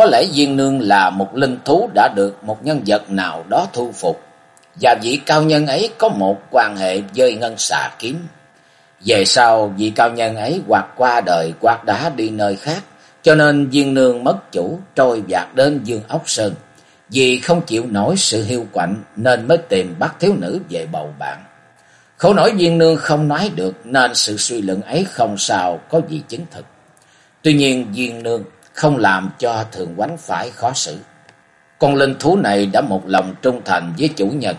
Có lẽ Diên Nương là một linh thú đã được một nhân vật nào đó thu phục. Và vị cao nhân ấy có một quan hệ với ngân xà kiếm. Về sau, vị cao nhân ấy hoặc qua đời quạt đã đi nơi khác. Cho nên Diên Nương mất chủ, trôi dạt đến Dương Ốc Sơn. Vì không chịu nổi sự hiu quạnh, nên mới tìm bắt thiếu nữ về bầu bạn. Khổ nổi Diên Nương không nói được, nên sự suy luận ấy không sao có gì chứng thực. Tuy nhiên Diên Nương không làm cho thường quánh phải khó xử. Con linh thú này đã một lòng trung thành với chủ nhân.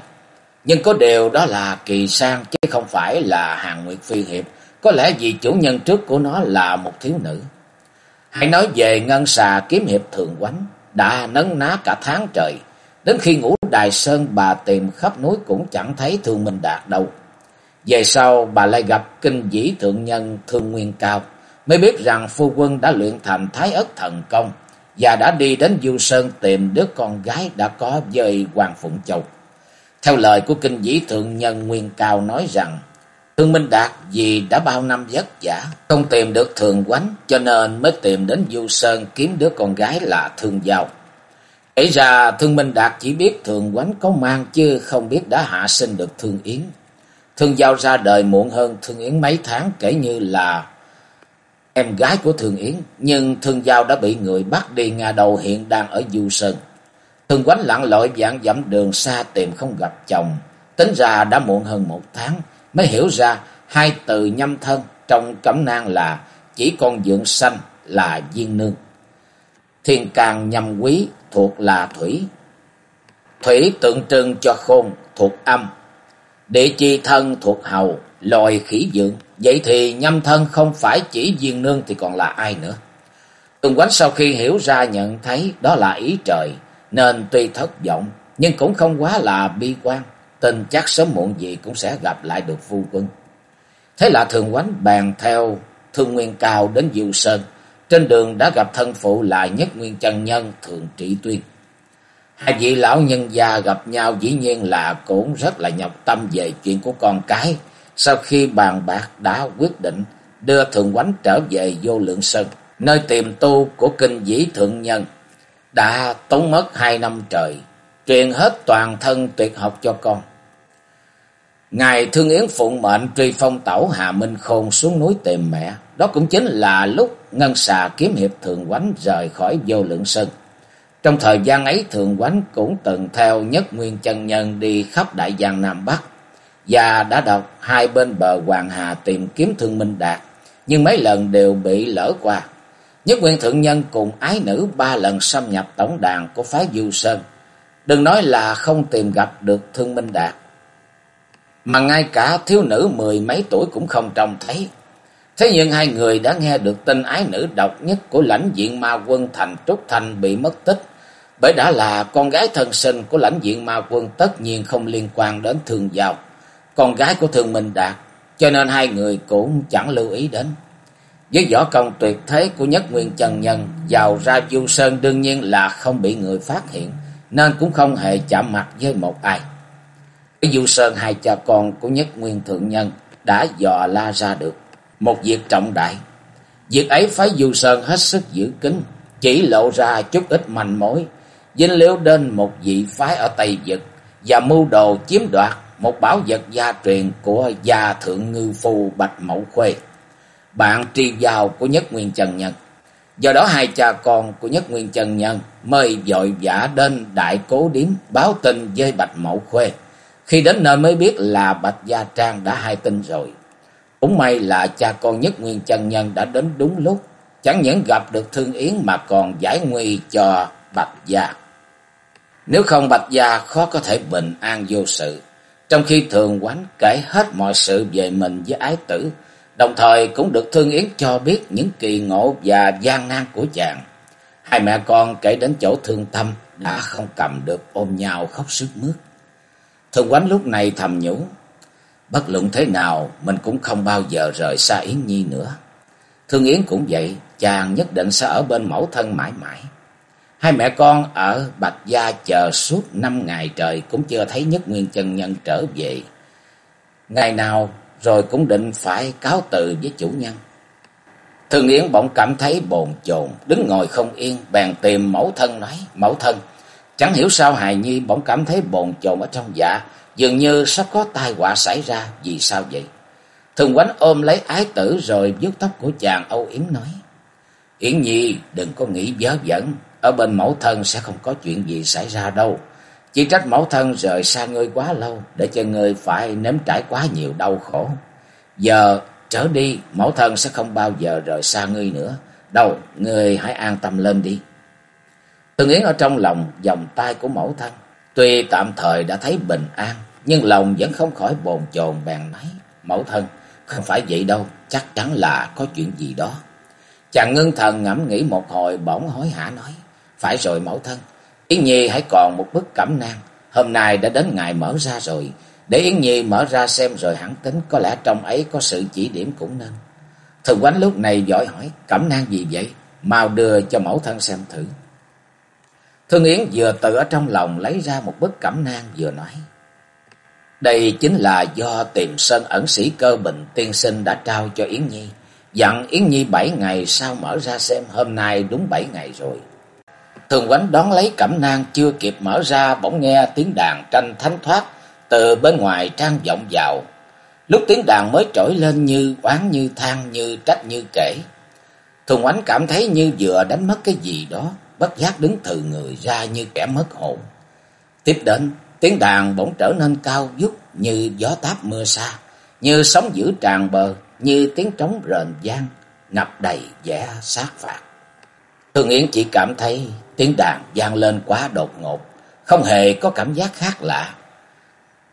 Nhưng có điều đó là kỳ sang chứ không phải là hàng nguyệt phi hiệp. Có lẽ vì chủ nhân trước của nó là một thiếu nữ. Hãy nói về ngân xà kiếm hiệp thường quánh. Đã nấn ná cả tháng trời. Đến khi ngủ đài sơn bà tìm khắp núi cũng chẳng thấy thương minh đạt đâu. Về sau bà lại gặp kinh dĩ thượng nhân thương nguyên cao mới biết rằng phu quân đã luyện thành thái ất thần công và đã đi đến Du Sơn tìm đứa con gái đã có với Hoàng Phụng Châu. Theo lời của kinh dĩ thượng nhân Nguyên Cao nói rằng, Thương Minh Đạt vì đã bao năm vất vả, không tìm được thường quánh cho nên mới tìm đến Du Sơn kiếm đứa con gái là Thương Giao. Kể ra Thương Minh Đạt chỉ biết thường quánh có mang chứ không biết đã hạ sinh được Thương Yến. Thương Giao ra đời muộn hơn Thương Yến mấy tháng kể như là em gái của Thường Yến, nhưng Thương Giao đã bị người bắt đi Nga đầu hiện đang ở Du Sơn. Thường Quánh lặng lội dạng dẫm đường xa tìm không gặp chồng, tính ra đã muộn hơn một tháng, mới hiểu ra hai từ nhâm thân trong cẩm nang là chỉ con dưỡng xanh là viên nương. Thiên càng nhâm quý thuộc là thủy. Thủy tượng trưng cho khôn thuộc âm. Địa chi thân thuộc hầu, loài khỉ dưỡng Vậy thì nhâm thân không phải chỉ viên nương thì còn là ai nữa? Tùng Quánh sau khi hiểu ra nhận thấy đó là ý trời, nên tuy thất vọng, nhưng cũng không quá là bi quan, tin chắc sớm muộn gì cũng sẽ gặp lại được phu quân. Thế là Thường Quánh bàn theo Thương Nguyên Cao đến Diệu Sơn, trên đường đã gặp thân phụ là Nhất Nguyên Chân Nhân Thường Trị Tuyên. Hai vị lão nhân gia gặp nhau dĩ nhiên là cũng rất là nhọc tâm về chuyện của con cái, sau khi bàn bạc đã quyết định đưa Thượng Quánh trở về vô lượng sơn, nơi tiềm tu của kinh dĩ thượng nhân, đã tốn mất hai năm trời, truyền hết toàn thân tuyệt học cho con. Ngài Thương Yến phụng mệnh truy phong tẩu Hà Minh Khôn xuống núi tìm mẹ. Đó cũng chính là lúc Ngân xà kiếm hiệp Thường Quánh rời khỏi vô lượng sơn. Trong thời gian ấy Thường Quánh cũng từng theo nhất nguyên chân nhân đi khắp Đại Giang Nam Bắc và đã đọc hai bên bờ Hoàng Hà tìm kiếm Thương Minh Đạt, nhưng mấy lần đều bị lỡ qua. Nhất Nguyên Thượng Nhân cùng ái nữ ba lần xâm nhập tổng đàn của phái Du Sơn. Đừng nói là không tìm gặp được Thương Minh Đạt, mà ngay cả thiếu nữ mười mấy tuổi cũng không trông thấy. Thế nhưng hai người đã nghe được tin ái nữ độc nhất của lãnh diện ma quân Thành Trúc Thành bị mất tích, bởi đã là con gái thân sinh của lãnh diện ma quân tất nhiên không liên quan đến thương giao con gái của Thương Minh Đạt, cho nên hai người cũng chẳng lưu ý đến. Với võ công tuyệt thế của Nhất Nguyên Trần Nhân, vào ra Du Sơn đương nhiên là không bị người phát hiện, nên cũng không hề chạm mặt với một ai. Ở Du Sơn hai cha con của Nhất Nguyên Thượng Nhân đã dò la ra được một việc trọng đại. Việc ấy phái Du Sơn hết sức giữ kín, chỉ lộ ra chút ít manh mối, dính liếu đến một vị phái ở Tây vực và mưu đồ chiếm đoạt một bảo vật gia truyền của gia thượng ngư phu Bạch Mậu Khuê, bạn tri giao của Nhất Nguyên Trần Nhân. Do đó hai cha con của Nhất Nguyên Trần Nhân mời dội vã đến đại cố điếm báo tin với Bạch Mậu Khuê. Khi đến nơi mới biết là Bạch Gia Trang đã hai tin rồi. Cũng may là cha con Nhất Nguyên Trần Nhân đã đến đúng lúc. Chẳng những gặp được Thương Yến mà còn giải nguy cho Bạch Gia. Nếu không Bạch Gia khó có thể bình an vô sự. Trong khi thường quán kể hết mọi sự về mình với ái tử, Đồng thời cũng được Thương Yến cho biết những kỳ ngộ và gian nan của chàng. Hai mẹ con kể đến chỗ thương tâm đã không cầm được ôm nhau khóc sức mướt. Thường quán lúc này thầm nhủ, bất luận thế nào mình cũng không bao giờ rời xa Yến Nhi nữa. Thương Yến cũng vậy, chàng nhất định sẽ ở bên mẫu thân mãi mãi. Hai mẹ con ở Bạch Gia chờ suốt năm ngày trời cũng chưa thấy Nhất Nguyên chân nhân trở về. Ngày nào rồi cũng định phải cáo từ với chủ nhân. thường Yến bỗng cảm thấy bồn chồn, đứng ngồi không yên, bèn tìm mẫu thân nói, mẫu thân, chẳng hiểu sao hài nhi bỗng cảm thấy bồn chồn ở trong dạ, dường như sắp có tai họa xảy ra, vì sao vậy? Thường quánh ôm lấy ái tử rồi vuốt tóc của chàng Âu Yến nói, Yến Nhi đừng có nghĩ vớ vẩn, ở bên mẫu thân sẽ không có chuyện gì xảy ra đâu. Chỉ trách mẫu thân rời xa ngươi quá lâu, để cho ngươi phải nếm trải quá nhiều đau khổ. Giờ trở đi, mẫu thân sẽ không bao giờ rời xa ngươi nữa. Đâu, ngươi hãy an tâm lên đi. Thường Yến ở trong lòng vòng tay của mẫu thân. Tuy tạm thời đã thấy bình an, nhưng lòng vẫn không khỏi bồn chồn bàn máy. Mẫu thân, không phải vậy đâu, chắc chắn là có chuyện gì đó. Chàng ngưng thần ngẫm nghĩ một hồi bỗng hối hả nói. Phải rồi mẫu thân, Yến Nhi hãy còn một bức cẩm nang. Hôm nay đã đến ngày mở ra rồi. Để Yến Nhi mở ra xem rồi hẳn tính có lẽ trong ấy có sự chỉ điểm cũng nên. Thường quánh lúc này giỏi hỏi cẩm nang gì vậy? Mau đưa cho mẫu thân xem thử. Thương Yến vừa tự ở trong lòng lấy ra một bức cẩm nang vừa nói. Đây chính là do tìm sơn ẩn sĩ cơ bình tiên sinh đã trao cho Yến Nhi. Dặn Yến Nhi bảy ngày sau mở ra xem hôm nay đúng bảy ngày rồi. Thường quánh đón lấy cẩm nang chưa kịp mở ra bỗng nghe tiếng đàn tranh thánh thoát từ bên ngoài trang vọng vào. Lúc tiếng đàn mới trỗi lên như oán như than như trách như kể. Thường quánh cảm thấy như vừa đánh mất cái gì đó, bất giác đứng từ người ra như kẻ mất hồn. Tiếp đến, tiếng đàn bỗng trở nên cao vút như gió táp mưa xa, như sóng dữ tràn bờ, như tiếng trống rền vang ngập đầy vẻ sát phạt. thường Yến chỉ cảm thấy tiếng đàn vang lên quá đột ngột, không hề có cảm giác khác lạ.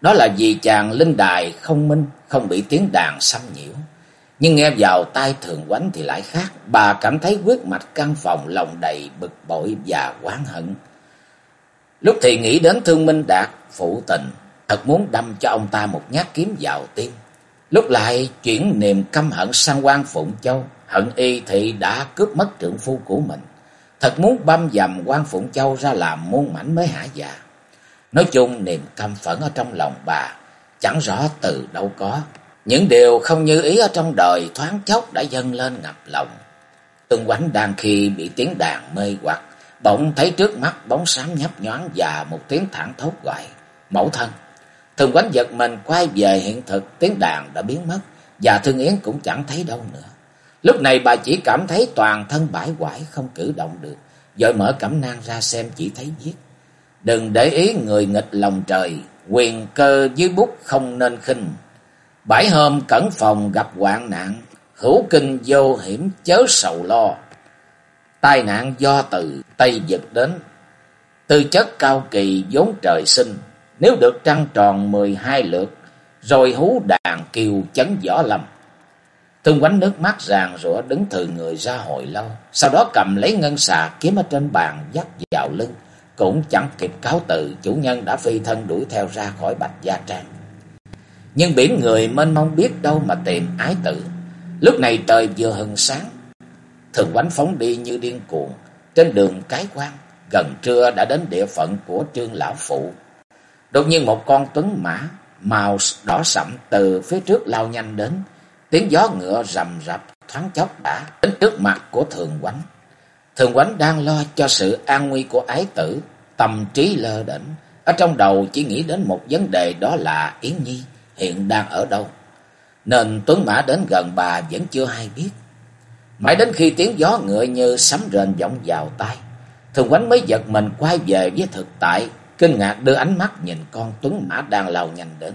Đó là vì chàng linh đài không minh, không bị tiếng đàn xâm nhiễu. Nhưng nghe vào tai thường quánh thì lại khác, bà cảm thấy quyết mạch căn phòng lòng đầy bực bội và oán hận. Lúc thì nghĩ đến thương minh đạt, phụ tình, thật muốn đâm cho ông ta một nhát kiếm vào tim. Lúc lại chuyển niềm căm hận sang quan Phụng Châu, hận y thị đã cướp mất trượng phu của mình. Thật muốn băm dầm quan Phụng Châu ra làm muôn mảnh mới hả dạ. Nói chung niềm căm phẫn ở trong lòng bà chẳng rõ từ đâu có. Những điều không như ý ở trong đời thoáng chốc đã dâng lên ngập lòng. Tương quánh đang khi bị tiếng đàn mê hoặc, bỗng thấy trước mắt bóng xám nhấp nhoáng và một tiếng thẳng thốt gọi, mẫu thân. Thường quánh giật mình quay về hiện thực, tiếng đàn đã biến mất, và Thương Yến cũng chẳng thấy đâu nữa. Lúc này bà chỉ cảm thấy toàn thân bãi quải không cử động được, rồi mở cẩm nang ra xem chỉ thấy viết. Đừng để ý người nghịch lòng trời, quyền cơ dưới bút không nên khinh. bãi hôm cẩn phòng gặp hoạn nạn, hữu kinh vô hiểm chớ sầu lo. Tai nạn do từ Tây Vực đến, tư chất cao kỳ vốn trời sinh, nếu được trăng tròn mười hai lượt, rồi hú đàn kiều chấn võ lâm. Thương quánh nước mắt ràng rủa đứng từ người ra hồi lâu, sau đó cầm lấy ngân xà kiếm ở trên bàn dắt vào lưng, cũng chẳng kịp cáo từ, chủ nhân đã phi thân đuổi theo ra khỏi Bạch Gia Trang. Nhưng biển người mênh mông biết đâu mà tìm ái tử. Lúc này trời vừa hừng sáng, thường quánh phóng đi như điên cuồng, trên đường cái quan, gần trưa đã đến địa phận của trương lão phụ. Đột nhiên một con tuấn mã, màu đỏ sậm từ phía trước lao nhanh đến, tiếng gió ngựa rầm rập thoáng chốc đã đến trước mặt của thường quánh. Thường quánh đang lo cho sự an nguy của ái tử, tâm trí lơ đễnh, ở trong đầu chỉ nghĩ đến một vấn đề đó là Yến Nhi hiện đang ở đâu. Nên Tuấn Mã đến gần bà vẫn chưa hay biết. Mãi đến khi tiếng gió ngựa như sấm rền vọng vào tai, Thường quánh mới giật mình quay về với thực tại, kinh ngạc đưa ánh mắt nhìn con Tuấn Mã đang lao nhanh đến.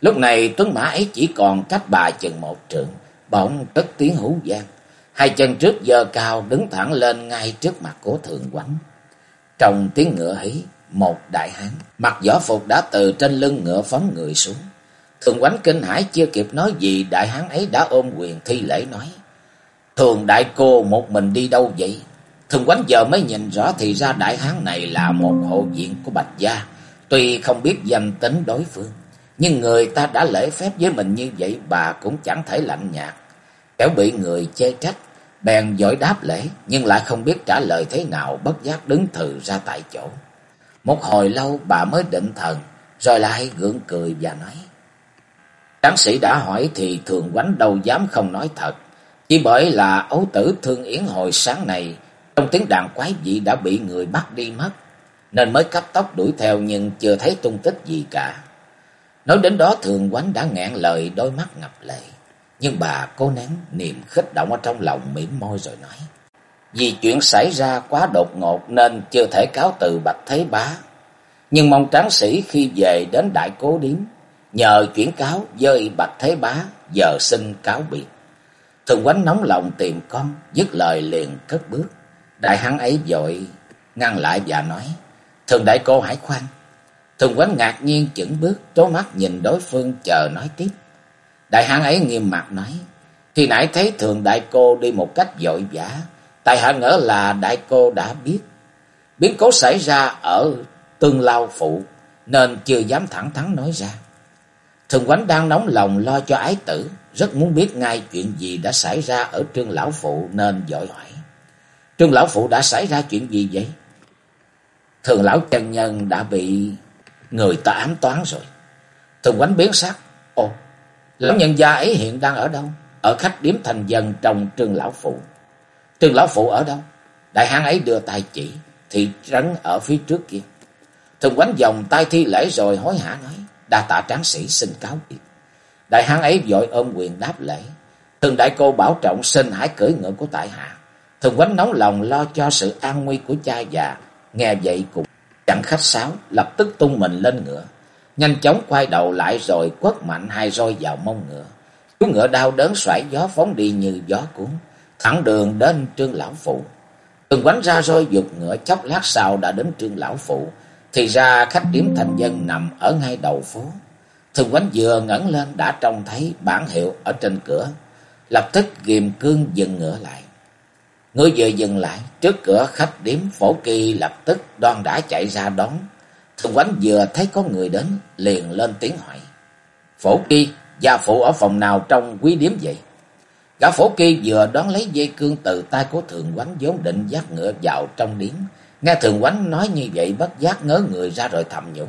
Lúc này Tuấn Mã ấy chỉ còn cách bà chừng một trượng, bỗng cất tiếng hú vang. Hai chân trước giơ cao đứng thẳng lên ngay trước mặt của Thường Quánh. Trong tiếng ngựa hí, một đại hán, mặc võ phục đã từ trên lưng ngựa phóng người xuống. Thường quánh kinh hải chưa kịp nói gì, đại hán ấy đã ôm quyền thi lễ nói. Thường đại cô một mình đi đâu vậy? Thường quánh giờ mới nhìn rõ thì ra đại hán này là một hộ diện của Bạch Gia. Tuy không biết danh tính đối phương, nhưng người ta đã lễ phép với mình như vậy bà cũng chẳng thể lạnh nhạt. Kéo bị người chê trách, bèn giỏi đáp lễ nhưng lại không biết trả lời thế nào bất giác đứng thừ ra tại chỗ. Một hồi lâu bà mới định thần, rồi lại gượng cười và nói. Tráng sĩ đã hỏi thì thường quánh đâu dám không nói thật. Chỉ bởi là ấu tử thương yến hồi sáng này trong tiếng đàn quái dị đã bị người bắt đi mất. Nên mới cấp tốc đuổi theo nhưng chưa thấy tung tích gì cả. Nói đến đó thường quánh đã ngẹn lời đôi mắt ngập lệ. Nhưng bà cố nén niềm khích động ở trong lòng mỉm môi rồi nói. Vì chuyện xảy ra quá đột ngột nên chưa thể cáo từ Bạch Thế Bá. Nhưng mong tráng sĩ khi về đến Đại Cố Điếm, nhờ chuyển cáo với Bạch Thế Bá, giờ xin cáo biệt. Thường quánh nóng lòng tìm con, dứt lời liền cất bước. Đại hắn ấy dội ngăn lại và nói, Thường đại cô hãy khoan. Thường Quán ngạc nhiên chững bước, trố mắt nhìn đối phương chờ nói tiếp. Đại hán ấy nghiêm mặt nói, khi nãy thấy thường đại cô đi một cách vội vã, tại hạ ngỡ là đại cô đã biết. Biến cố xảy ra ở tương lao phụ, nên chưa dám thẳng thắn nói ra. Thường quánh đang nóng lòng lo cho ái tử, rất muốn biết ngay chuyện gì đã xảy ra ở trương lão phụ nên dội hỏi. Trương lão phụ đã xảy ra chuyện gì vậy? Thường lão chân nhân đã bị người ta ám toán rồi. Thường quánh biến sắc. Ồ, lão nhân gia ấy hiện đang ở đâu? Ở khách điếm thành dân trong trường lão phụ. trường lão phụ ở đâu? Đại hán ấy đưa tay chỉ, thị trấn ở phía trước kia. Thường quánh vòng tay thi lễ rồi hối hả nói. Đa tạ tráng sĩ xin cáo biệt. Đại hán ấy vội ôm quyền đáp lễ. Thường đại cô bảo trọng xin hãy cưỡi ngựa của tại hạ. Thường quánh nóng lòng lo cho sự an nguy của cha già. Nghe vậy cũng chẳng khách sáo, lập tức tung mình lên ngựa. Nhanh chóng quay đầu lại rồi quất mạnh hai roi vào mông ngựa. Chú ngựa đau đớn xoải gió phóng đi như gió cuốn. Thẳng đường đến trương lão phụ. Thường quánh ra roi dục ngựa chốc lát sau đã đến trương lão phụ. Thì ra khách điểm thành dân nằm ở ngay đầu phố. Thường quánh vừa ngẩng lên đã trông thấy bản hiệu ở trên cửa. Lập tức ghim cương dừng ngựa lại. Người vừa dừng lại, trước cửa khách điếm phổ kỳ lập tức đoan đã chạy ra đón. Thường quánh vừa thấy có người đến, liền lên tiếng hỏi. Phổ kỳ, gia phụ ở phòng nào trong quý điếm vậy? Gã phổ kỳ vừa đón lấy dây cương từ tay của thường quánh vốn định dắt ngựa vào trong điếm. Nghe thường quánh nói như vậy bất giác ngớ người ra rồi thầm nhủ.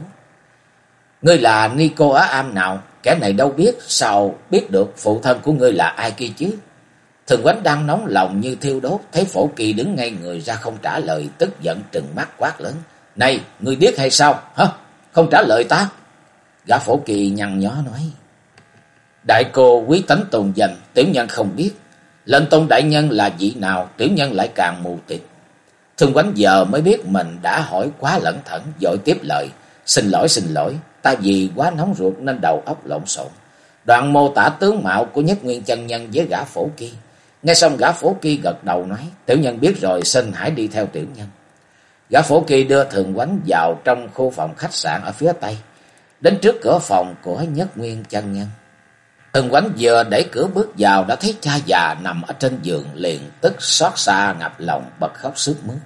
Ngươi là Nico ở Am nào? Kẻ này đâu biết, sao biết được phụ thân của ngươi là ai kia chứ? Thường quánh đang nóng lòng như thiêu đốt, thấy phổ kỳ đứng ngay người ra không trả lời, tức giận trừng mắt quát lớn. Này, ngươi biết hay sao? Hả? Không trả lời ta? Gã phổ kỳ nhăn nhó nói. Đại cô quý tánh tồn dành, tiểu nhân không biết. Lệnh tôn đại nhân là vị nào, tiểu nhân lại càng mù tịt. Thương quánh giờ mới biết mình đã hỏi quá lẩn thẩn, dội tiếp lời. Xin lỗi, xin lỗi, ta vì quá nóng ruột nên đầu óc lộn xộn. Đoạn mô tả tướng mạo của nhất nguyên chân nhân với gã phổ Kỳ. Nghe xong gã phổ kỳ gật đầu nói, tiểu nhân biết rồi, xin hãy đi theo tiểu nhân. Gã phổ kỳ đưa thường quánh vào trong khu phòng khách sạn ở phía tây, đến trước cửa phòng của nhất nguyên chân nhân. Thường quánh vừa đẩy cửa bước vào đã thấy cha già nằm ở trên giường liền tức xót xa ngập lòng bật khóc sướt mướt.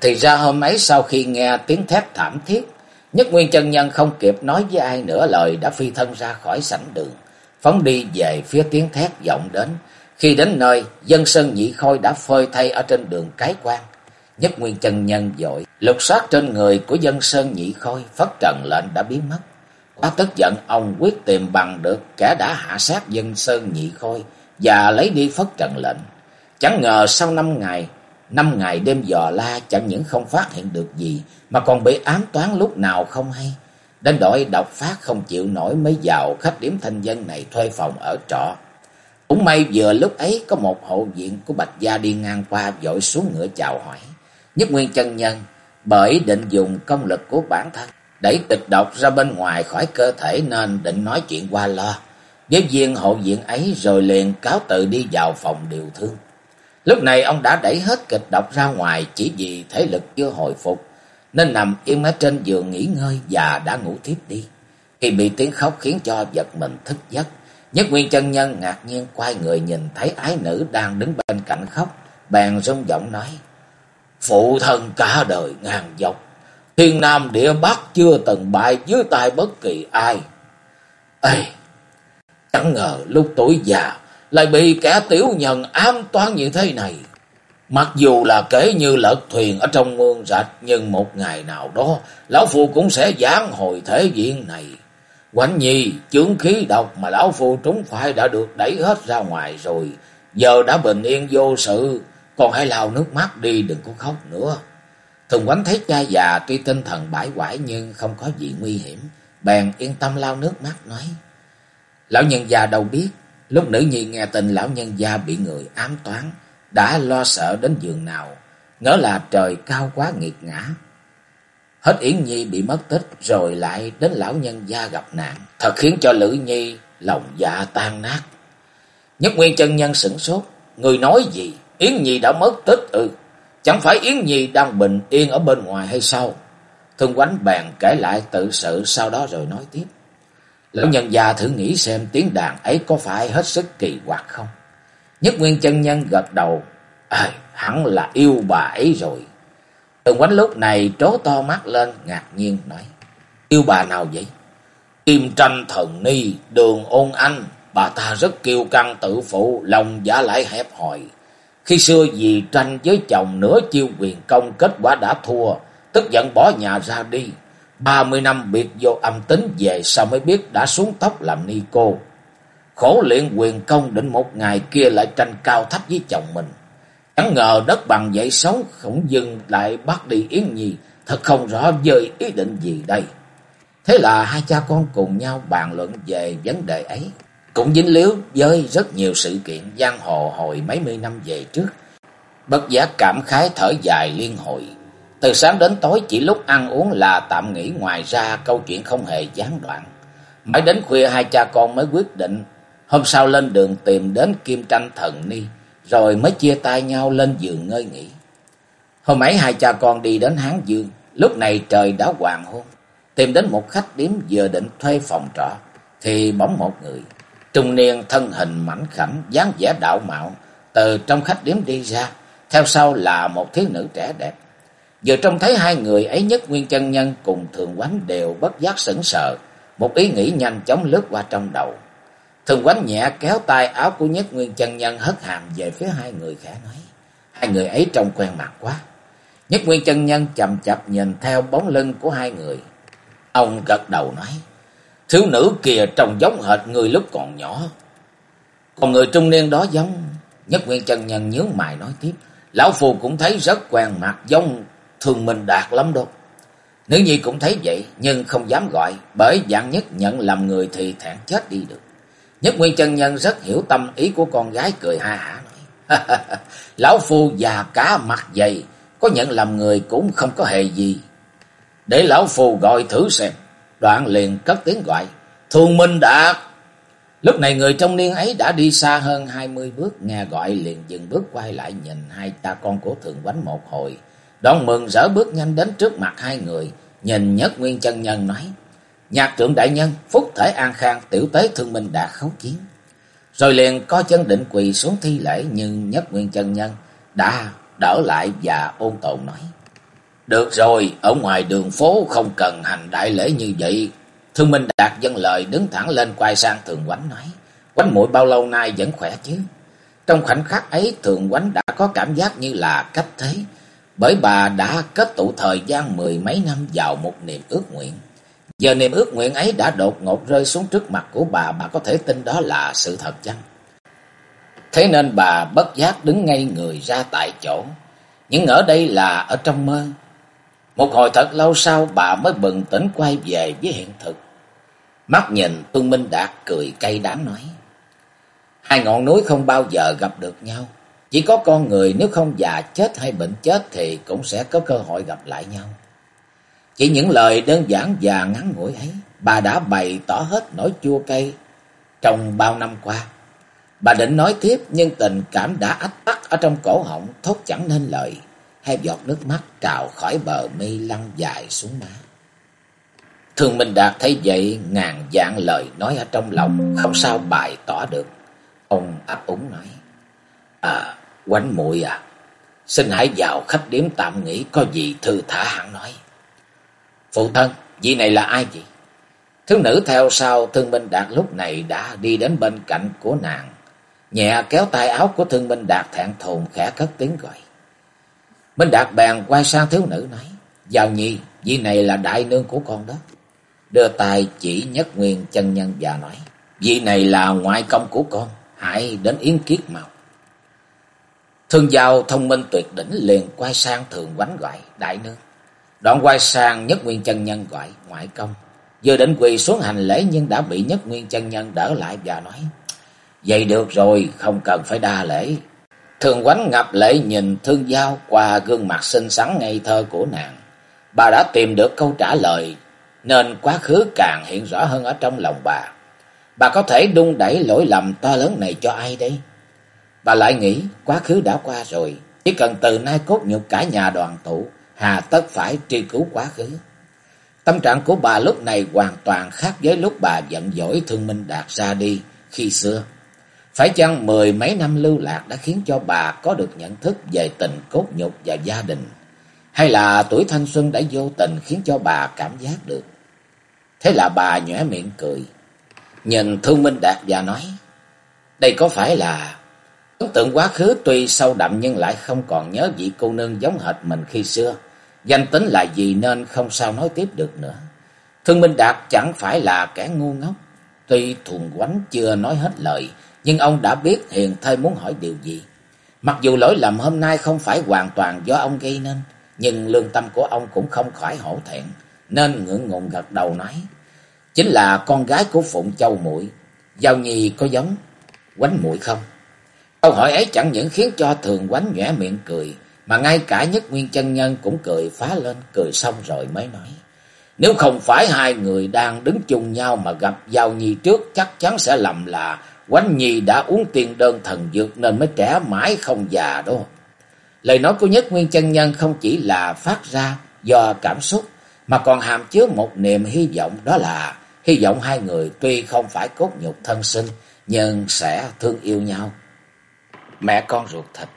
Thì ra hôm ấy sau khi nghe tiếng thét thảm thiết, Nhất Nguyên chân nhân không kịp nói với ai nữa lời đã phi thân ra khỏi sảnh đường, phóng đi về phía tiếng thét vọng đến. Khi đến nơi, dân sơn nhị khôi đã phơi thay ở trên đường cái quan. Nhất Nguyên chân nhân dội, lục soát trên người của dân sơn nhị khôi, phất trần lệnh đã biến mất. Quá tức giận, ông quyết tìm bằng được kẻ đã hạ sát dân sơn nhị khôi và lấy đi phất trần lệnh. Chẳng ngờ sau năm ngày, năm ngày đêm dò la chẳng những không phát hiện được gì, mà còn bị ám toán lúc nào không hay. Đến đội độc phát không chịu nổi mới vào khách điểm thanh dân này thuê phòng ở trọ. Cũng may vừa lúc ấy có một hộ viện của Bạch Gia đi ngang qua dội xuống ngựa chào hỏi. Nhất Nguyên chân nhân bởi định dùng công lực của bản thân đẩy kịch độc ra bên ngoài khỏi cơ thể nên định nói chuyện qua lo. Với viên hộ viện ấy rồi liền cáo tự đi vào phòng điều thương. Lúc này ông đã đẩy hết kịch độc ra ngoài chỉ vì thể lực chưa hồi phục, nên nằm yên ở trên giường nghỉ ngơi và đã ngủ tiếp đi. Khi bị tiếng khóc khiến cho giật mình thức giấc, Nhất Nguyên chân nhân ngạc nhiên quay người nhìn thấy ái nữ đang đứng bên cạnh khóc, bèn rung giọng nói: "Phụ thân cả đời ngàn dọc, thiên nam địa bắc chưa từng bại dưới tay bất kỳ ai. Ê, chẳng ngờ lúc tuổi già lại bị kẻ tiểu nhân ám toán như thế này." Mặc dù là kể như lợt thuyền ở trong mương rạch, nhưng một ngày nào đó, Lão Phu cũng sẽ giáng hồi thể diện này. Quảnh nhi, chướng khí độc mà Lão Phu trúng phải đã được đẩy hết ra ngoài rồi. Giờ đã bình yên vô sự, còn hãy lau nước mắt đi, đừng có khóc nữa. Thường quánh thấy cha già tuy tinh thần bãi quải nhưng không có gì nguy hiểm. Bèn yên tâm lau nước mắt nói. Lão nhân già đâu biết, lúc nữ nhi nghe tin lão nhân gia bị người ám toán, đã lo sợ đến giường nào, ngỡ là trời cao quá nghiệt ngã. Hết Yến Nhi bị mất tích rồi lại đến lão nhân gia gặp nạn, thật khiến cho Lữ Nhi lòng dạ tan nát. Nhất Nguyên chân nhân sửng sốt, người nói gì? Yến Nhi đã mất tích ừ, chẳng phải Yến Nhi đang bình yên ở bên ngoài hay sao? Thương quánh bèn kể lại tự sự sau đó rồi nói tiếp. Lão nhân gia thử nghĩ xem tiếng đàn ấy có phải hết sức kỳ quặc không? Nhất Nguyên chân nhân gật đầu. À, hẳn là yêu bà ấy rồi. Tường quánh lúc này trố to mắt lên ngạc nhiên nói. Yêu bà nào vậy? Kim tranh thần ni, đường ôn anh. Bà ta rất kiêu căng tự phụ, lòng giả lại hẹp hòi. Khi xưa vì tranh với chồng nửa chiêu quyền công kết quả đã thua, tức giận bỏ nhà ra đi. ba mươi năm biệt vô âm tính về sao mới biết đã xuống tóc làm ni cô. Khổ luyện quyền công định một ngày kia lại tranh cao thấp với chồng mình. Chẳng ngờ đất bằng dậy xấu khổng dưng lại bắt đi Yến Nhi. Thật không rõ dơi ý định gì đây. Thế là hai cha con cùng nhau bàn luận về vấn đề ấy. Cũng dính líu với rất nhiều sự kiện giang hồ hồi mấy mươi năm về trước. Bất giác cảm khái thở dài liên hồi. Từ sáng đến tối chỉ lúc ăn uống là tạm nghỉ ngoài ra, câu chuyện không hề gián đoạn. Mãi đến khuya hai cha con mới quyết định Hôm sau lên đường tìm đến Kim Tranh Thần Ni, rồi mới chia tay nhau lên giường ngơi nghỉ. Hôm ấy hai cha con đi đến Hán Dương, lúc này trời đã hoàng hôn. Tìm đến một khách điếm vừa định thuê phòng trọ, thì bỗng một người, trung niên thân hình mảnh khảnh, dáng vẻ đạo mạo, từ trong khách điếm đi ra, theo sau là một thiếu nữ trẻ đẹp. Vừa trông thấy hai người ấy nhất nguyên chân nhân cùng thường quánh đều bất giác sững sờ, một ý nghĩ nhanh chóng lướt qua trong đầu. Thường quánh nhẹ kéo tay áo của Nhất Nguyên chân nhân hất hàm về phía hai người khả nói. Hai người ấy trông quen mặt quá. Nhất Nguyên chân nhân chậm chập nhìn theo bóng lưng của hai người. Ông gật đầu nói. Thiếu nữ kìa trông giống hệt người lúc còn nhỏ. Còn người trung niên đó giống. Nhất Nguyên chân nhân nhớ mày nói tiếp. Lão Phù cũng thấy rất quen mặt giống thường mình đạt lắm đâu. Nữ nhi cũng thấy vậy, nhưng không dám gọi. Bởi dạng nhất nhận làm người thì thẹn chết đi được. Nhất Nguyên chân nhân rất hiểu tâm ý của con gái cười ha hả nói. Lão Phu già cá mặt dày, có nhận làm người cũng không có hề gì. Để Lão Phu gọi thử xem. Đoạn liền cất tiếng gọi. Thường Minh Đạt. Lúc này người trong niên ấy đã đi xa hơn hai mươi bước, nghe gọi liền dừng bước quay lại nhìn hai cha con của Thường Quánh một hồi. Đoạn mừng rỡ bước nhanh đến trước mặt hai người, nhìn Nhất Nguyên chân nhân nói. Nhạc trưởng đại nhân, phúc thể an khang, tiểu tế thương minh đã khấu chiến. Rồi liền có chân định quỳ xuống thi lễ nhưng nhất nguyên chân nhân đã đỡ lại và ôn tồn nói. Được rồi, ở ngoài đường phố không cần hành đại lễ như vậy. Thương Minh Đạt dân lời đứng thẳng lên quay sang Thường Quánh nói. Quánh mũi bao lâu nay vẫn khỏe chứ? Trong khoảnh khắc ấy Thường Quánh đã có cảm giác như là cách thế. Bởi bà đã kết tụ thời gian mười mấy năm vào một niềm ước nguyện. Giờ niềm ước nguyện ấy đã đột ngột rơi xuống trước mặt của bà, bà có thể tin đó là sự thật chăng? Thế nên bà bất giác đứng ngay người ra tại chỗ. Nhưng ở đây là ở trong mơ. Một hồi thật lâu sau bà mới bừng tỉnh quay về với hiện thực. Mắt nhìn Tuân Minh Đạt cười cay đắng nói. Hai ngọn núi không bao giờ gặp được nhau. Chỉ có con người nếu không già chết hay bệnh chết thì cũng sẽ có cơ hội gặp lại nhau. Chỉ những lời đơn giản và ngắn ngủi ấy, bà đã bày tỏ hết nỗi chua cay trong bao năm qua. Bà định nói tiếp nhưng tình cảm đã ách tắc ở trong cổ họng thốt chẳng nên lời. Hai giọt nước mắt trào khỏi bờ mi lăn dài xuống má. Thương Minh Đạt thấy vậy ngàn dạng lời nói ở trong lòng không sao bày tỏ được. Ông ấp úng nói. À, quánh muội à, xin hãy vào khách điếm tạm nghỉ có gì thư thả hẳn nói. Phụ thân, vị này là ai vậy? Thiếu nữ theo sau Thương Minh Đạt lúc này đã đi đến bên cạnh của nàng. Nhẹ kéo tay áo của Thương Minh Đạt thẹn thùng khẽ cất tiếng gọi. Minh Đạt bèn quay sang thiếu nữ nói. Giao nhi, vị này là đại nương của con đó. Đưa tay chỉ nhất nguyên chân nhân và nói. Vị này là ngoại công của con. Hãy đến yến kiết màu. Thương giao thông minh tuyệt đỉnh liền quay sang thường quánh gọi đại nương. Đoạn quay sang nhất nguyên chân nhân gọi ngoại công. Vừa định quỳ xuống hành lễ nhưng đã bị nhất nguyên chân nhân đỡ lại và nói. Vậy được rồi, không cần phải đa lễ. Thường quánh ngập lễ nhìn thương giao qua gương mặt xinh xắn ngây thơ của nàng. Bà đã tìm được câu trả lời, nên quá khứ càng hiện rõ hơn ở trong lòng bà. Bà có thể đung đẩy lỗi lầm to lớn này cho ai đây? Bà lại nghĩ quá khứ đã qua rồi, chỉ cần từ nay cốt nhục cả nhà đoàn tụ, hà tất phải truy cứu quá khứ. Tâm trạng của bà lúc này hoàn toàn khác với lúc bà giận dỗi thương minh đạt ra đi khi xưa. Phải chăng mười mấy năm lưu lạc đã khiến cho bà có được nhận thức về tình cốt nhục và gia đình? Hay là tuổi thanh xuân đã vô tình khiến cho bà cảm giác được? Thế là bà nhõe miệng cười, nhìn Thương Minh Đạt và nói, đây có phải là ấn tượng quá khứ tuy sâu đậm nhưng lại không còn nhớ vị cô nương giống hệt mình khi xưa. Danh tính là gì nên không sao nói tiếp được nữa. Thương Minh Đạt chẳng phải là kẻ ngu ngốc. Tuy thuần quánh chưa nói hết lời, nhưng ông đã biết Hiền Thê muốn hỏi điều gì. Mặc dù lỗi lầm hôm nay không phải hoàn toàn do ông gây nên, nhưng lương tâm của ông cũng không khỏi hổ thẹn, nên ngượng ngùng gật đầu nói. Chính là con gái của Phụng Châu muội Giao Nhi có giống quánh muội không? Câu hỏi ấy chẳng những khiến cho thường quánh nhẽ miệng cười, mà ngay cả nhất nguyên chân nhân cũng cười phá lên, cười xong rồi mới nói. Nếu không phải hai người đang đứng chung nhau mà gặp Giao Nhi trước, chắc chắn sẽ lầm là Quánh Nhi đã uống tiền đơn thần dược nên mới trẻ mãi không già đó. Lời nói của nhất nguyên chân nhân không chỉ là phát ra do cảm xúc, mà còn hàm chứa một niềm hy vọng đó là hy vọng hai người tuy không phải cốt nhục thân sinh, nhưng sẽ thương yêu nhau. Mẹ con ruột thịt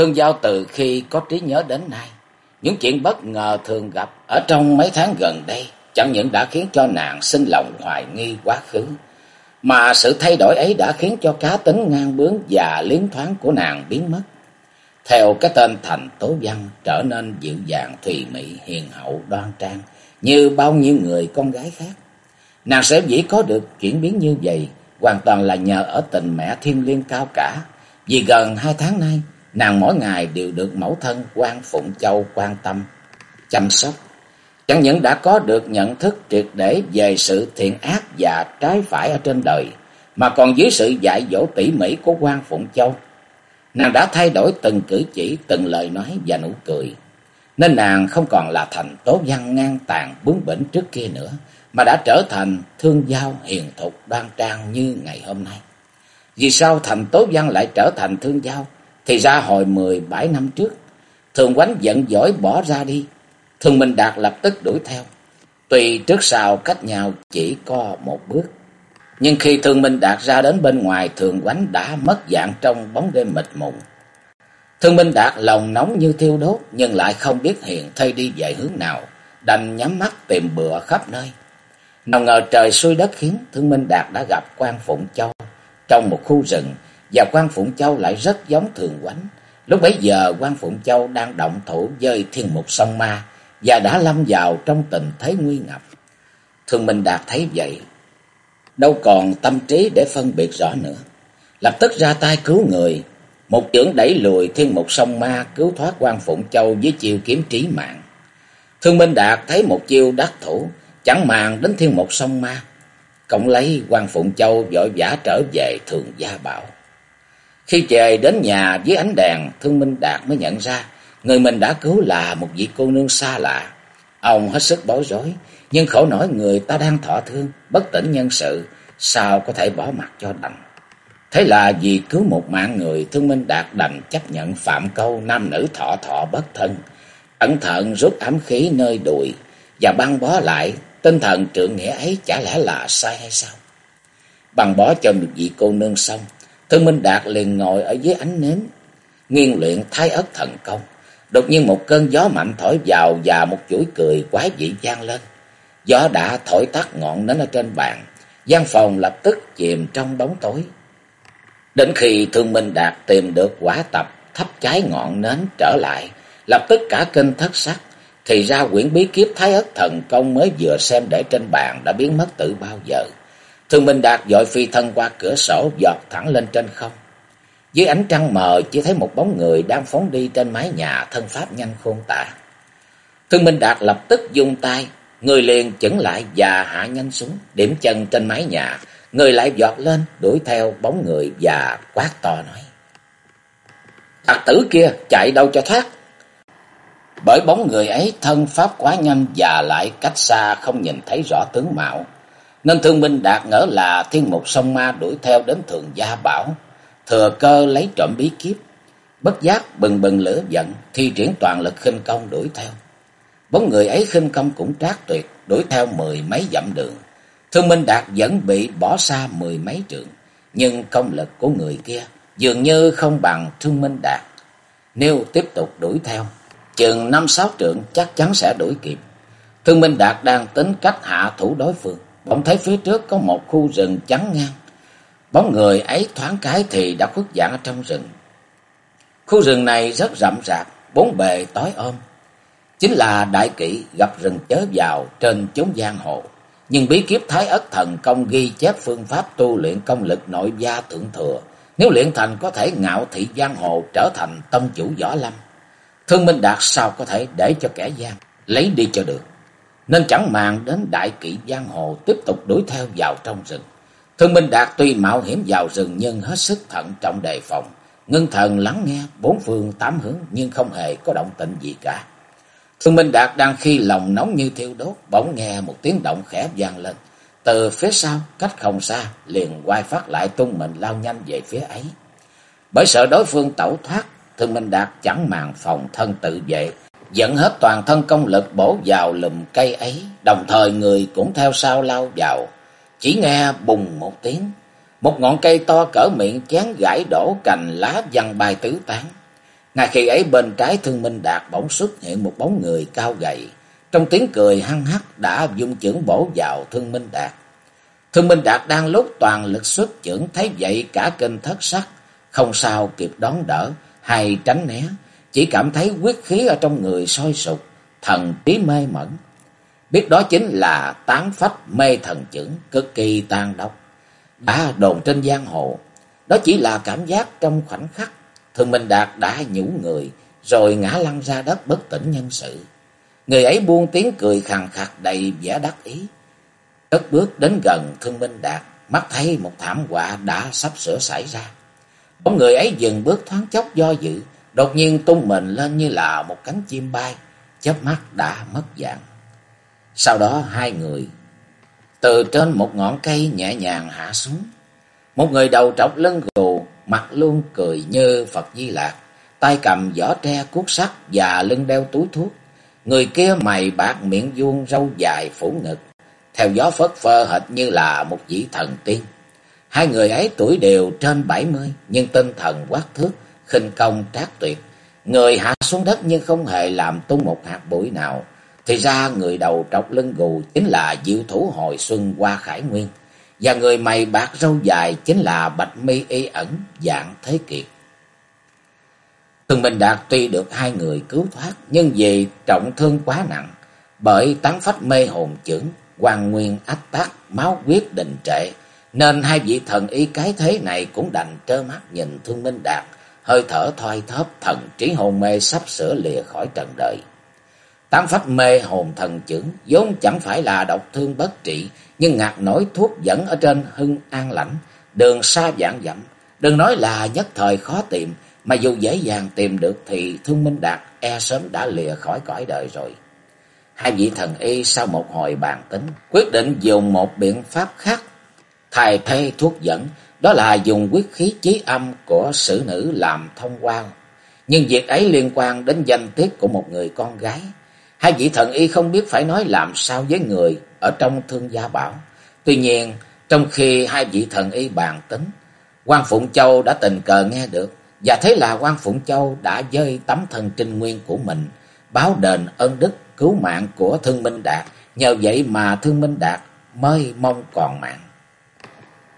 Thương Giao từ khi có trí nhớ đến nay, những chuyện bất ngờ thường gặp ở trong mấy tháng gần đây chẳng những đã khiến cho nàng sinh lòng hoài nghi quá khứ, mà sự thay đổi ấy đã khiến cho cá tính ngang bướng và liến thoáng của nàng biến mất. Theo cái tên thành tố văn trở nên dịu dàng, thùy mị, hiền hậu, đoan trang, như bao nhiêu người con gái khác. Nàng sẽ dĩ có được chuyển biến như vậy, hoàn toàn là nhờ ở tình mẹ thiên liêng cao cả. Vì gần hai tháng nay, nàng mỗi ngày đều được mẫu thân quan Phụng Châu quan tâm, chăm sóc. Chẳng những đã có được nhận thức triệt để về sự thiện ác và trái phải ở trên đời, mà còn dưới sự dạy dỗ tỉ mỉ của quan Phụng Châu. Nàng đã thay đổi từng cử chỉ, từng lời nói và nụ cười. Nên nàng không còn là thành tố văn ngang tàn bướng bỉnh trước kia nữa, mà đã trở thành thương giao hiền thục đoan trang như ngày hôm nay. Vì sao thành tố văn lại trở thành thương giao? Thì ra hồi mười bảy năm trước, Thường Quánh giận dỗi bỏ ra đi. Thường Minh Đạt lập tức đuổi theo. Tuy trước sau cách nhau chỉ có một bước. Nhưng khi Thường Minh Đạt ra đến bên ngoài, Thường Quánh đã mất dạng trong bóng đêm mịt mùng. Thương Minh Đạt lòng nóng như thiêu đốt, nhưng lại không biết hiện thay đi về hướng nào, đành nhắm mắt tìm bựa khắp nơi. Nào ngờ trời xuôi đất khiến Thương Minh Đạt đã gặp quan Phụng Châu trong một khu rừng, và quan Phụng Châu lại rất giống Thường Quánh. Lúc bấy giờ quan Phụng Châu đang động thủ với thiên mục sông ma và đã lâm vào trong tình thế nguy ngập. Thường Minh Đạt thấy vậy, đâu còn tâm trí để phân biệt rõ nữa. Lập tức ra tay cứu người, một chưởng đẩy lùi thiên mục sông ma cứu thoát quan Phụng Châu với chiêu kiếm trí mạng. Thương Minh Đạt thấy một chiêu đắc thủ, chẳng màng đến thiên mục sông ma. Cộng lấy quan Phụng Châu vội vã trở về thường gia bảo. Khi về đến nhà với ánh đèn, Thương Minh Đạt mới nhận ra người mình đã cứu là một vị cô nương xa lạ. Ông hết sức bối rối, nhưng khổ nổi người ta đang thọ thương, bất tỉnh nhân sự, sao có thể bỏ mặt cho đành. Thế là vì cứu một mạng người, Thương Minh Đạt đành chấp nhận phạm câu nam nữ thọ thọ bất thân, cẩn thận rút ám khí nơi đùi và băng bó lại tinh thần trượng nghĩa ấy chả lẽ là sai hay sao? Bằng bó cho một vị cô nương xong, Thương Minh Đạt liền ngồi ở dưới ánh nến, nghiên luyện thái ớt thần công. Đột nhiên một cơn gió mạnh thổi vào và một chuỗi cười quái dị vang lên. Gió đã thổi tắt ngọn nến ở trên bàn, gian phòng lập tức chìm trong bóng tối. Đến khi Thương Minh Đạt tìm được quả tập thắp cháy ngọn nến trở lại, lập tức cả kinh thất sắc, thì ra quyển bí kiếp Thái Ất Thần Công mới vừa xem để trên bàn đã biến mất từ bao giờ. Thương Minh Đạt dội phi thân qua cửa sổ giọt thẳng lên trên không. Dưới ánh trăng mờ chỉ thấy một bóng người đang phóng đi trên mái nhà thân pháp nhanh khôn tả. Thương Minh Đạt lập tức dùng tay, người liền chững lại và hạ nhanh xuống, điểm chân trên mái nhà, người lại giọt lên đuổi theo bóng người và quát to nói. Tặc tử kia chạy đâu cho thoát. Bởi bóng người ấy thân pháp quá nhanh và lại cách xa không nhìn thấy rõ tướng mạo. Nên thương minh đạt ngỡ là thiên mục sông ma đuổi theo đến thường gia bảo. Thừa cơ lấy trộm bí kiếp. Bất giác bừng bừng lửa giận thi triển toàn lực khinh công đuổi theo. Bóng người ấy khinh công cũng trác tuyệt đuổi theo mười mấy dặm đường. Thương Minh Đạt vẫn bị bỏ xa mười mấy trượng. Nhưng công lực của người kia dường như không bằng Thương Minh Đạt. Nếu tiếp tục đuổi theo, chừng năm sáu trượng chắc chắn sẽ đuổi kịp. Thương Minh Đạt đang tính cách hạ thủ đối phương. Bỗng thấy phía trước có một khu rừng trắng ngang. Bóng người ấy thoáng cái thì đã khuất dạng ở trong rừng. Khu rừng này rất rậm rạp, bốn bề tối ôm. Chính là đại kỵ gặp rừng chớ vào trên chốn giang hồ. Nhưng bí kiếp Thái Ất Thần Công ghi chép phương pháp tu luyện công lực nội gia thượng thừa. Nếu luyện thành có thể ngạo thị giang hồ trở thành tâm chủ võ lâm. Thương Minh Đạt sao có thể để cho kẻ gian lấy đi cho được. Nên chẳng màng đến đại kỵ giang hồ tiếp tục đuổi theo vào trong rừng. Thương Minh Đạt tuy mạo hiểm vào rừng nhưng hết sức thận trọng đề phòng. Ngưng thần lắng nghe bốn phương tám hướng nhưng không hề có động tĩnh gì cả. Thương Minh Đạt đang khi lòng nóng như thiêu đốt, bỗng nghe một tiếng động khẽ vang lên. Từ phía sau, cách không xa, liền quay phát lại tung mình lao nhanh về phía ấy. Bởi sợ đối phương tẩu thoát, Thương Minh Đạt chẳng màng phòng thân tự vệ, dẫn hết toàn thân công lực bổ vào lùm cây ấy, đồng thời người cũng theo sau lao vào. Chỉ nghe bùng một tiếng, một ngọn cây to cỡ miệng chén gãy đổ cành lá văng bay tứ tán. Ngay khi ấy bên trái Thương Minh Đạt bỗng xuất hiện một bóng người cao gầy, trong tiếng cười hăng hắc đã dung chưởng bổ vào Thương Minh Đạt. Thương Minh Đạt đang lúc toàn lực xuất chưởng thấy vậy cả kinh thất sắc, không sao kịp đón đỡ hay tránh né, chỉ cảm thấy quyết khí ở trong người sôi sục, thần trí mê mẩn. Biết đó chính là tán phách mê thần chưởng cực kỳ tan độc, đã đồn trên giang hồ. Đó chỉ là cảm giác trong khoảnh khắc, Thương Minh Đạt đã nhũ người, rồi ngã lăn ra đất bất tỉnh nhân sự. Người ấy buông tiếng cười khàn khạc đầy vẻ đắc ý. Cất bước đến gần Thương Minh Đạt, mắt thấy một thảm họa đã sắp sửa xảy ra. Bóng người ấy dừng bước thoáng chốc do dự, đột nhiên tung mình lên như là một cánh chim bay, chớp mắt đã mất dạng. Sau đó hai người từ trên một ngọn cây nhẹ nhàng hạ xuống. Một người đầu trọc lưng gù, mặt luôn cười như Phật Di Lạc, tay cầm giỏ tre cuốc sắt và lưng đeo túi thuốc. Người kia mày bạc miệng vuông râu dài phủ ngực, theo gió phất phơ hệt như là một vị thần tiên. Hai người ấy tuổi đều trên bảy mươi, nhưng tinh thần quát thước, khinh công trác tuyệt. Người hạ xuống đất nhưng không hề làm tung một hạt bụi nào. Thì ra người đầu trọc lưng gù chính là diệu thủ hồi xuân qua khải nguyên. Và người mày bạc râu dài chính là bạch mi y ẩn dạng thế kiệt. Thường Bình Đạt tuy được hai người cứu thoát, nhưng vì trọng thương quá nặng, bởi tán phách mê hồn chưởng, quan nguyên ách tác, máu quyết đình trệ, nên hai vị thần y cái thế này cũng đành trơ mắt nhìn Thương Minh Đạt, hơi thở thoi thóp, thần trí hồn mê sắp sửa lìa khỏi trần đời. Tám phách mê hồn thần chưởng vốn chẳng phải là độc thương bất trị, nhưng ngạt nổi thuốc dẫn ở trên hưng an lãnh, đường xa vạn dặm, đừng nói là nhất thời khó tìm, mà dù dễ dàng tìm được thì Thương Minh Đạt e sớm đã lìa khỏi cõi đời rồi. Hai vị thần y sau một hồi bàn tính, quyết định dùng một biện pháp khác thay thế thuốc dẫn, đó là dùng quyết khí chí âm của sử nữ làm thông quan. Nhưng việc ấy liên quan đến danh tiết của một người con gái. Hai vị thần y không biết phải nói làm sao với người ở trong thương gia bảo. Tuy nhiên, trong khi hai vị thần y bàn tính, quan Phụng Châu đã tình cờ nghe được, và thế là quan Phụng Châu đã dơi tấm thân trinh nguyên của mình, báo đền ơn đức cứu mạng của Thương Minh Đạt, nhờ vậy mà Thương Minh Đạt mới mong còn mạng.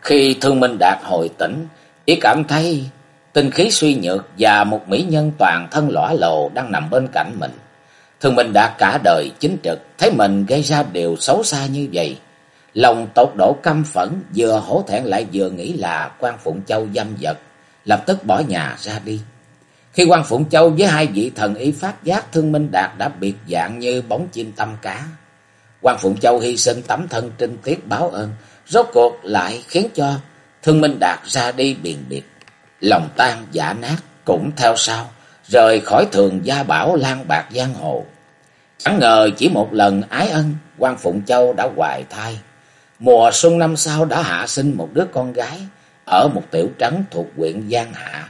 Khi Thương Minh Đạt hồi tỉnh, chỉ cảm thấy tinh khí suy nhược và một mỹ nhân toàn thân lõa lồ đang nằm bên cạnh mình. Thương Minh Đạt cả đời chính trực, thấy mình gây ra điều xấu xa như vậy. Lòng tột độ căm phẫn, vừa hổ thẹn lại vừa nghĩ là quan Phụng Châu dâm vật, lập tức bỏ nhà ra đi. Khi quan Phụng Châu với hai vị thần y phát giác Thương Minh Đạt đã biệt dạng như bóng chim tâm cá. quan Phụng Châu hy sinh tấm thân trinh tiết báo ơn, rốt cuộc lại khiến cho Thương Minh Đạt ra đi biền biệt. Lòng tan giả nát cũng theo sau, rời khỏi thường gia bảo lan bạc giang hồ. Chẳng ngờ chỉ một lần ái ân, quan Phụng Châu đã hoài thai. Mùa xuân năm sau đã hạ sinh một đứa con gái ở một tiểu trấn thuộc huyện Giang Hạ.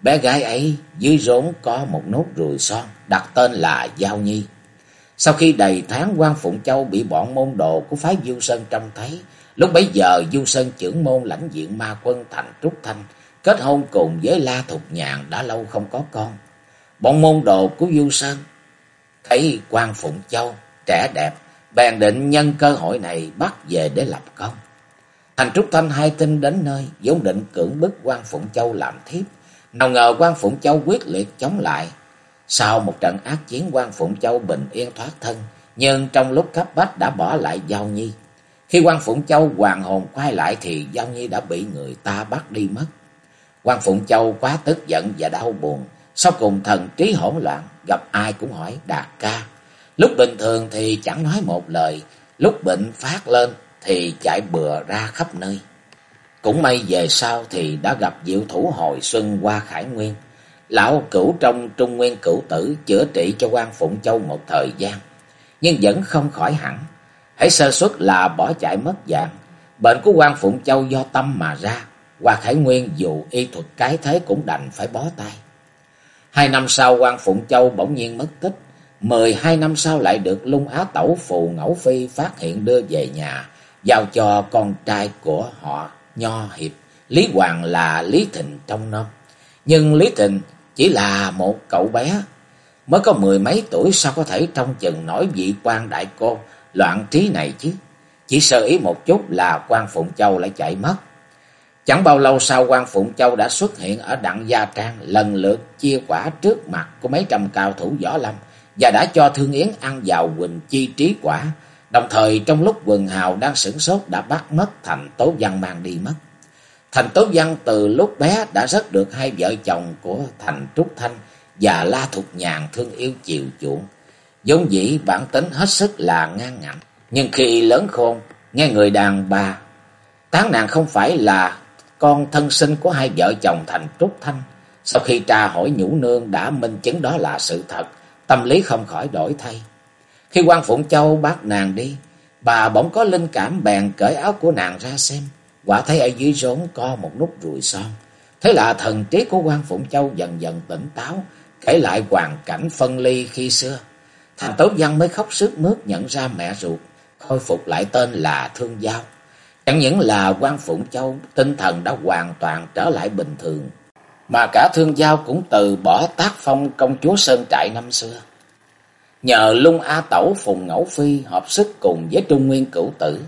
Bé gái ấy dưới rốn có một nốt ruồi son, đặt tên là Giao Nhi. Sau khi đầy tháng quan Phụng Châu bị bọn môn đồ của phái Du Sơn trông thấy, lúc bấy giờ Du Sơn trưởng môn lãnh diện ma quân thành Trúc Thanh, kết hôn cùng với La Thục Nhàn đã lâu không có con. Bọn môn đồ của Du Sơn thấy quan Phụng Châu trẻ đẹp, bèn định nhân cơ hội này bắt về để lập công. Thành Trúc Thanh hai tin đến nơi, vốn định cưỡng bức quan Phụng Châu làm thiếp. Nào ngờ quan Phụng Châu quyết liệt chống lại. Sau một trận ác chiến quan Phụng Châu bình yên thoát thân, nhưng trong lúc cấp bách đã bỏ lại Giao Nhi. Khi quan Phụng Châu hoàng hồn quay lại thì Giao Nhi đã bị người ta bắt đi mất. quan Phụng Châu quá tức giận và đau buồn, sau cùng thần trí hỗn loạn, gặp ai cũng hỏi Đạt ca. Lúc bình thường thì chẳng nói một lời, lúc bệnh phát lên thì chạy bừa ra khắp nơi. Cũng may về sau thì đã gặp diệu thủ hồi xuân qua Khải Nguyên. Lão cửu trong Trung Nguyên cửu tử chữa trị cho quan Phụng Châu một thời gian, nhưng vẫn không khỏi hẳn. Hãy sơ suất là bỏ chạy mất dạng. Bệnh của quan Phụng Châu do tâm mà ra. Qua Khải Nguyên dù y thuật cái thế cũng đành phải bó tay. Hai năm sau quan Phụng Châu bỗng nhiên mất tích. Mười hai năm sau lại được Lung Á Tẩu Phù Ngẫu Phi phát hiện đưa về nhà, giao cho con trai của họ Nho Hiệp. Lý Hoàng là Lý Thịnh trong năm Nhưng Lý Thịnh chỉ là một cậu bé, mới có mười mấy tuổi sao có thể trong chừng nổi vị quan đại cô loạn trí này chứ. Chỉ sơ ý một chút là quan Phụng Châu lại chạy mất. Chẳng bao lâu sau quan Phụng Châu đã xuất hiện ở Đặng Gia Trang, lần lượt chia quả trước mặt của mấy trăm cao thủ võ lâm và đã cho Thương Yến ăn vào Quỳnh Chi trí quả. Đồng thời trong lúc quần hào đang sửng sốt đã bắt mất Thành Tố Văn mang đi mất. Thành Tố Văn từ lúc bé đã rất được hai vợ chồng của Thành Trúc Thanh và La Thục Nhàn thương yêu chiều chuộng vốn dĩ bản tính hết sức là ngang ngạnh. Nhưng khi lớn khôn, nghe người đàn bà, tán nàng không phải là con thân sinh của hai vợ chồng Thành Trúc Thanh. Sau khi tra hỏi nhũ nương đã minh chứng đó là sự thật, tâm lý không khỏi đổi thay. Khi quan Phụng Châu bắt nàng đi, bà bỗng có linh cảm bèn cởi áo của nàng ra xem. Quả thấy ở dưới rốn có một nút ruồi son. Thế là thần trí của quan Phụng Châu dần dần tỉnh táo, kể lại hoàn cảnh phân ly khi xưa. Thành Tố Văn mới khóc sức mướt nhận ra mẹ ruột, khôi phục lại tên là Thương Giao. Chẳng những là quan Phụng Châu, tinh thần đã hoàn toàn trở lại bình thường, mà cả Thương Giao cũng từ bỏ tác phong công chúa Sơn Trại năm xưa. Nhờ lung A Tẩu Phùng Ngẫu Phi hợp sức cùng với Trung Nguyên Cửu Tử,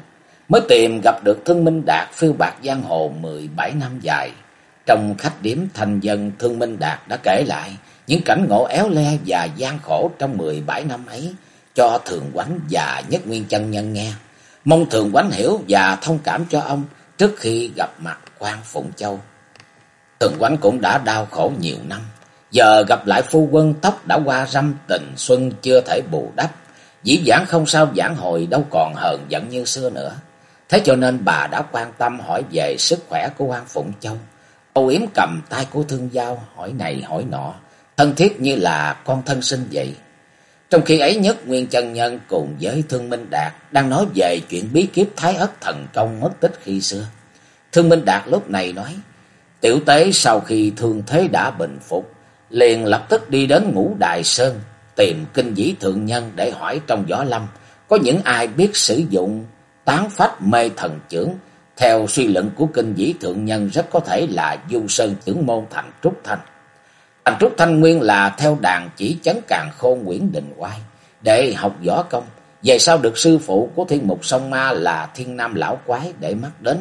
mới tìm gặp được Thương Minh Đạt phiêu bạc giang hồ 17 năm dài. Trong khách điểm thành dân Thương Minh Đạt đã kể lại những cảnh ngộ éo le và gian khổ trong 17 năm ấy cho Thường Quánh và Nhất Nguyên chân nhân nghe. Mong Thường Quánh hiểu và thông cảm cho ông trước khi gặp mặt quan Phụng Châu. Thường Quánh cũng đã đau khổ nhiều năm. Giờ gặp lại phu quân tóc đã qua râm tình xuân chưa thể bù đắp. Dĩ vãng không sao giảng hồi đâu còn hờn giận như xưa nữa. Thế cho nên bà đã quan tâm hỏi về sức khỏe của quan Phụng Châu. Âu Yếm cầm tay của thương giao hỏi này hỏi nọ. Thân thiết như là con thân sinh vậy. Trong khi ấy nhất Nguyên chân Nhân cùng với Thương Minh Đạt đang nói về chuyện bí kiếp Thái Ất Thần Công mất tích khi xưa. Thương Minh Đạt lúc này nói, tiểu tế sau khi thương thế đã bình phục, liền lập tức đi đến ngũ Đại Sơn, tìm kinh dĩ thượng nhân để hỏi trong võ lâm có những ai biết sử dụng tán phách mê thần trưởng. Theo suy luận của kinh dĩ thượng nhân rất có thể là du sơn trưởng môn thành Trúc Thanh. Thành Trúc Thanh nguyên là theo đàn chỉ chấn càng khôn Nguyễn Đình Oai để học võ công. Về sau được sư phụ của thiên mục sông ma là thiên nam lão quái để mắt đến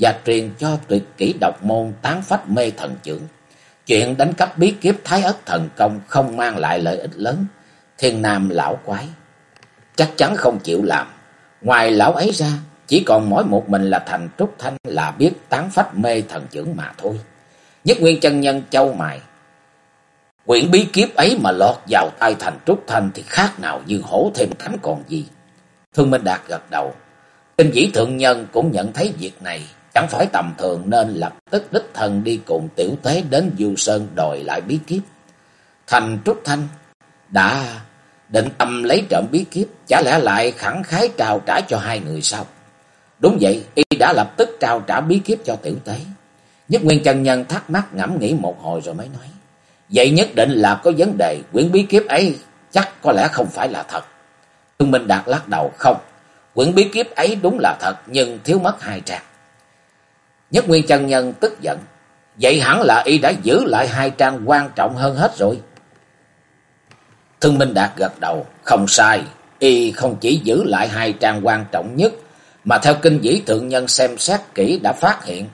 và truyền cho tuyệt kỹ độc môn tán phách mê thần trưởng. Chuyện đánh cắp bí kiếp thái ất thần công không mang lại lợi ích lớn. Thiên nam lão quái chắc chắn không chịu làm. Ngoài lão ấy ra, chỉ còn mỗi một mình là thành trúc thanh là biết tán phách mê thần trưởng mà thôi. Nhất nguyên chân nhân châu mài. Quyển bí kiếp ấy mà lọt vào tay thành trúc thanh thì khác nào như hổ thêm cánh còn gì. Thương Minh Đạt gật đầu. Kinh dĩ thượng nhân cũng nhận thấy việc này chẳng phải tầm thường nên lập tức đích thân đi cùng tiểu tế đến Du Sơn đòi lại bí kiếp. Thành Trúc Thanh đã định tâm lấy trộm bí kiếp, chả lẽ lại khẳng khái trao trả cho hai người sao? Đúng vậy, y đã lập tức trao trả bí kiếp cho tiểu tế. Nhất Nguyên chân nhân thắc mắc ngẫm nghĩ một hồi rồi mới nói. Vậy nhất định là có vấn đề, quyển bí kiếp ấy chắc có lẽ không phải là thật. Thương Minh Đạt lắc đầu, không, quyển bí kiếp ấy đúng là thật nhưng thiếu mất hai trang. Nhất Nguyên chân nhân tức giận, vậy hẳn là y đã giữ lại hai trang quan trọng hơn hết rồi. Thương Minh Đạt gật đầu, không sai, y không chỉ giữ lại hai trang quan trọng nhất, mà theo kinh dĩ thượng nhân xem xét kỹ đã phát hiện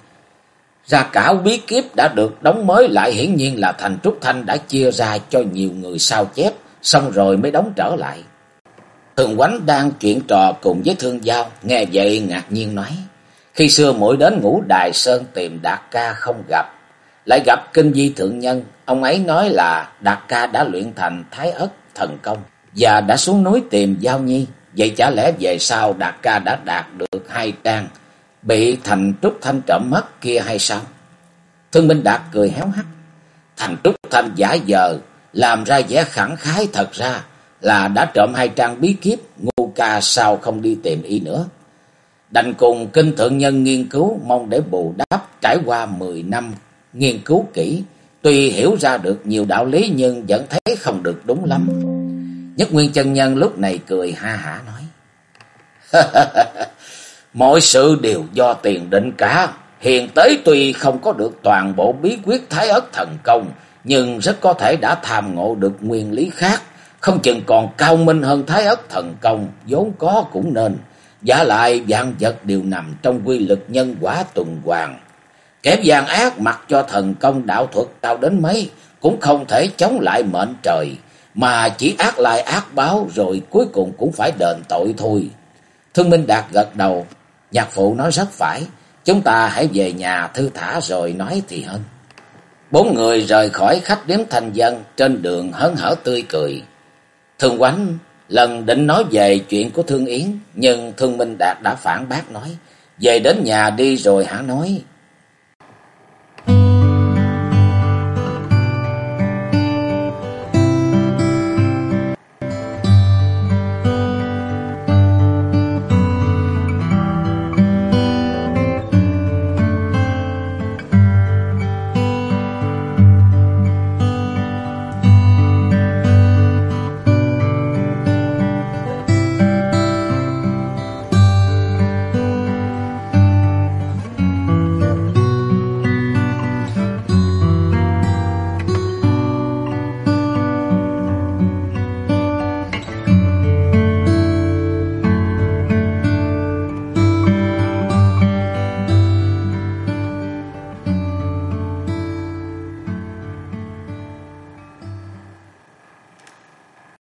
ra cả bí kiếp đã được đóng mới lại hiển nhiên là thành Trúc Thanh đã chia ra cho nhiều người sao chép, xong rồi mới đóng trở lại. Thường Quánh đang chuyện trò cùng với Thương Giao, nghe vậy ngạc nhiên nói, khi xưa mỗi đến ngũ Đài Sơn tìm Đạt Ca không gặp, lại gặp kinh di thượng nhân, ông ấy nói là Đạt Ca đã luyện thành Thái Ất thần công và đã xuống núi tìm Giao Nhi. Vậy chả lẽ về sau Đạt Ca đã đạt được hai trang bị Thành Trúc Thanh trộm mất kia hay sao? Thương Minh Đạt cười héo hắt. Thành Trúc Thanh giả giờ làm ra vẻ khẳng khái thật ra là đã trộm hai trang bí kiếp, ngu ca sao không đi tìm y nữa. Đành cùng kinh thượng nhân nghiên cứu mong để bù đắp trải qua mười năm nghiên cứu kỹ, tuy hiểu ra được nhiều đạo lý nhưng vẫn thấy không được đúng lắm. Nhất Nguyên chân nhân lúc này cười ha hả nói. Mọi sự đều do tiền định cả. Hiền tế tuy không có được toàn bộ bí quyết thái ất thần công, nhưng rất có thể đã tham ngộ được nguyên lý khác. Không chừng còn cao minh hơn thái ất thần công, vốn có cũng nên. Giả lại vạn vật đều nằm trong quy lực nhân quả tuần hoàn. Kẻ gian ác mặc cho thần công đạo thuật cao đến mấy, cũng không thể chống lại mệnh trời, mà chỉ ác lại ác báo rồi cuối cùng cũng phải đền tội thôi. Thương Minh Đạt gật đầu, nhạc phụ nói rất phải, chúng ta hãy về nhà thư thả rồi nói thì hơn. Bốn người rời khỏi khách điếm thành dân, trên đường hớn hở tươi cười. Thương Quánh lần định nói về chuyện của Thương Yến, nhưng Thương Minh Đạt đã phản bác nói, về đến nhà đi rồi hả nói.